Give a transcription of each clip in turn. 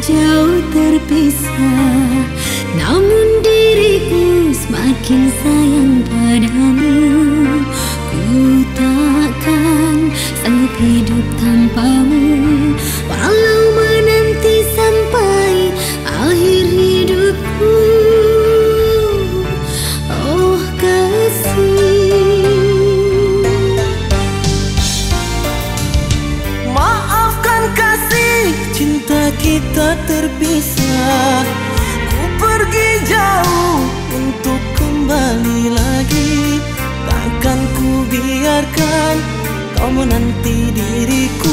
jauh terpisah Namun diriku semakin sayang padamu Ku takkan sanggup hidup tanpa. Nanti diriku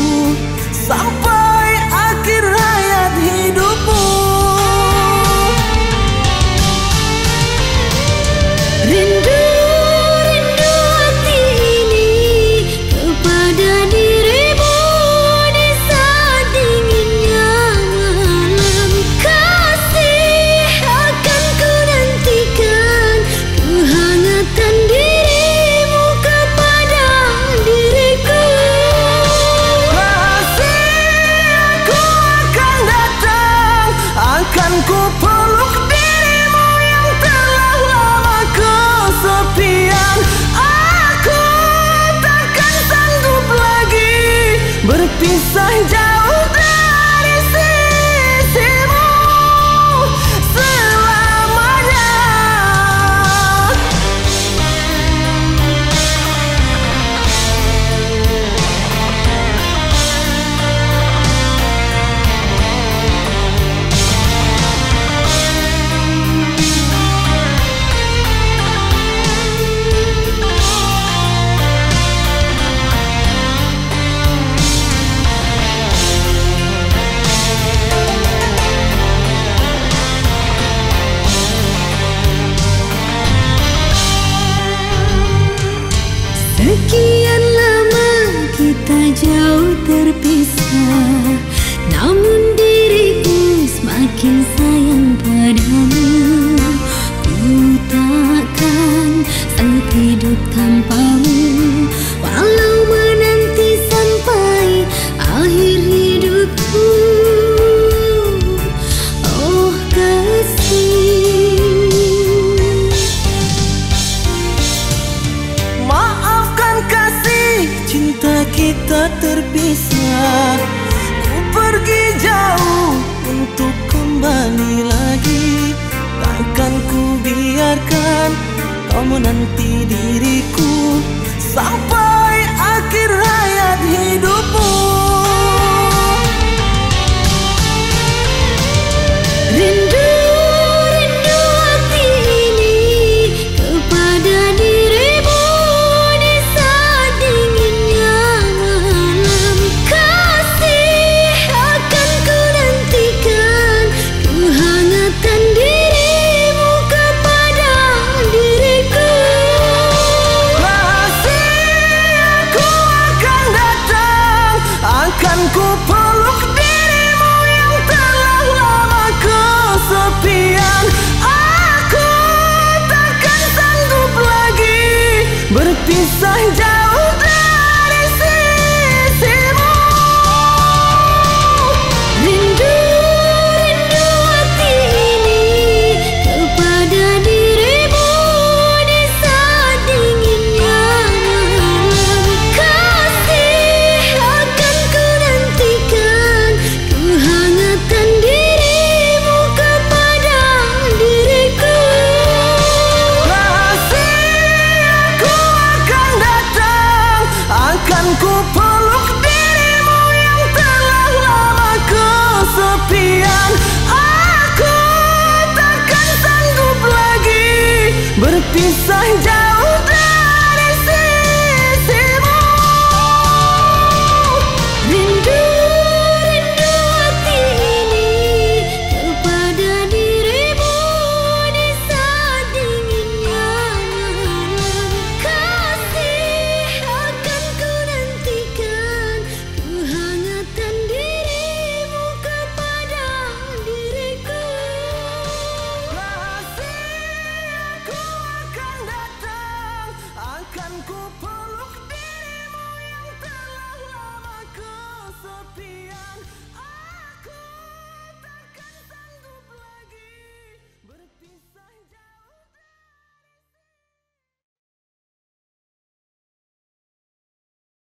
berpisah jauh nam kita terpisah. Ku pergi jauh untuk kembali lagi. Takkan ku biarkan kau menanti diri बुरती सह जाओ।